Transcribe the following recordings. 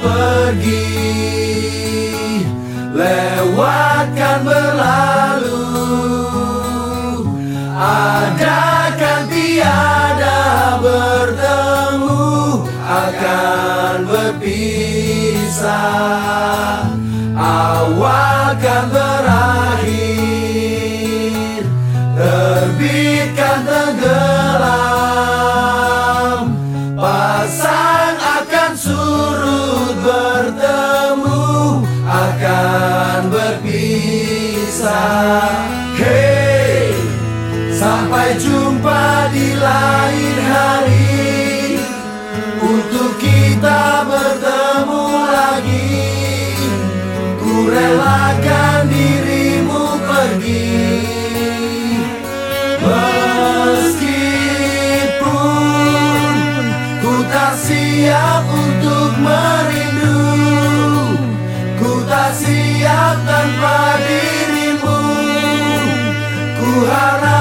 pergi Lewatkan berlalu. Adakan tiada bertemu Akan berpisah? Awal kan berakhir Terbitkan kita bertemu lagi. Ku relakan dirimu pergi. Meskipun Ku tak siap untuk merindu Ku tak siap tanpa dirimu. Ku harap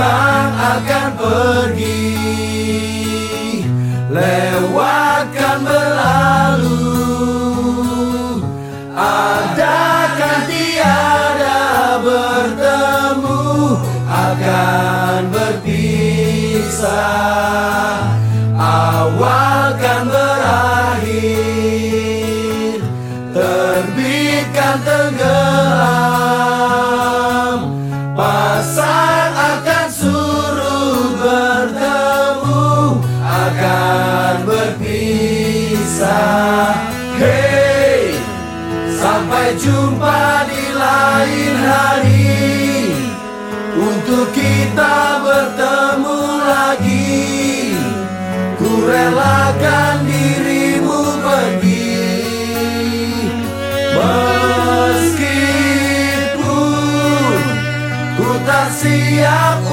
Datang akan pergi. Lewatkan berlalu. Adakan tiada bertemu Akan berpisah? Awal berpisah Hey Sampai jumpa di lain hari. Untuk kita bertemu lagi. Ku relakan dirimu pergi. Meskipun Ku tak siap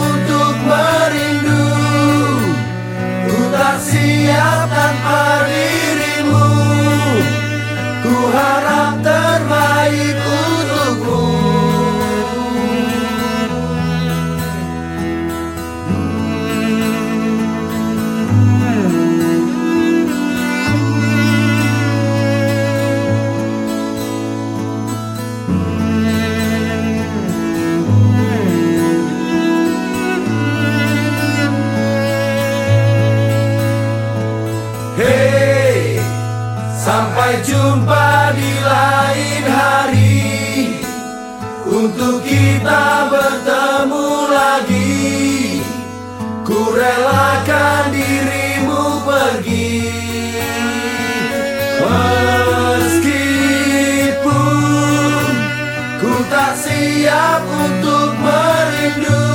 siap untuk merindu.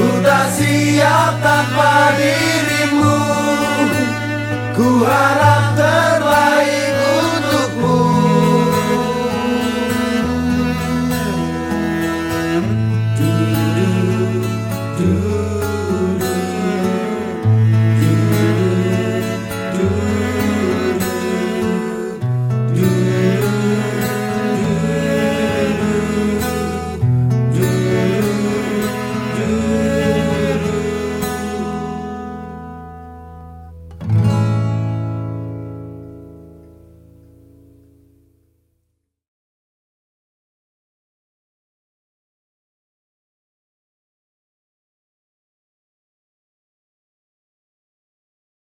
Ku tak siap tanpa dirimu. Ku harap